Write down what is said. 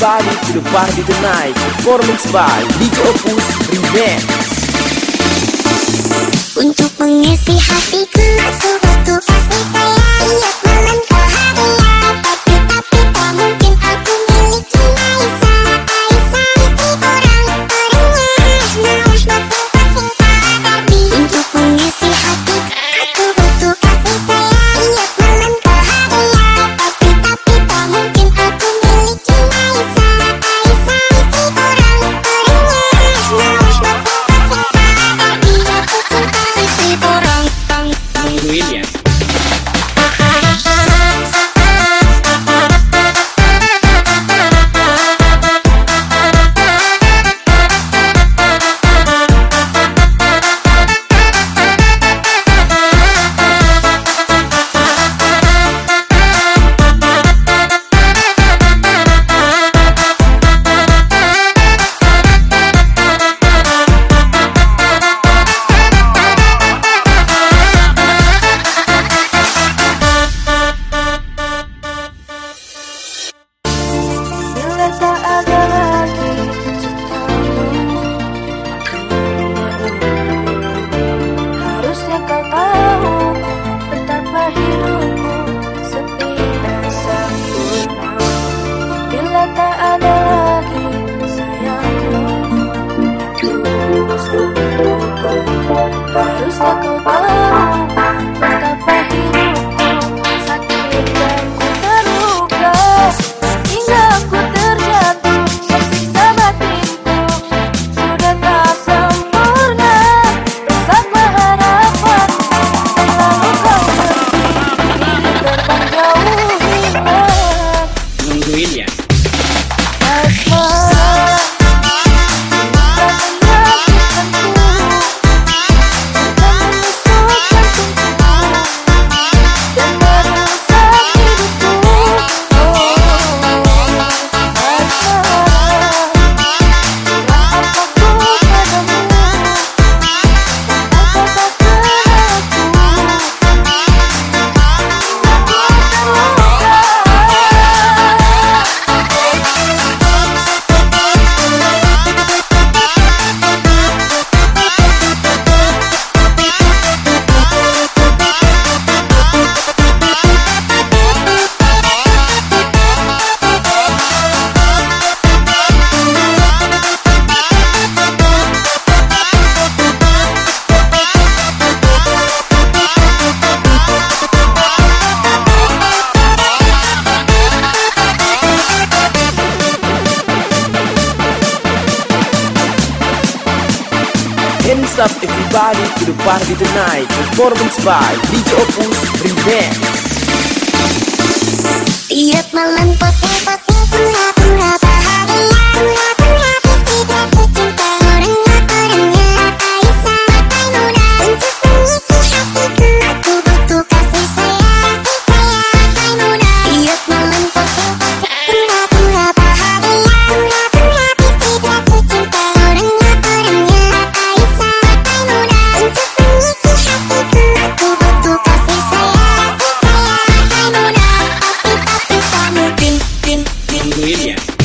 Body to the party tonight. Performance by DJ Opus Remix. Untuk mengisi hatiku, aku butuh kasih sayang. kau up everybody to the party tonight. Performance by DJ Opus Remix. Tiap malam pasti pasti aku Williams.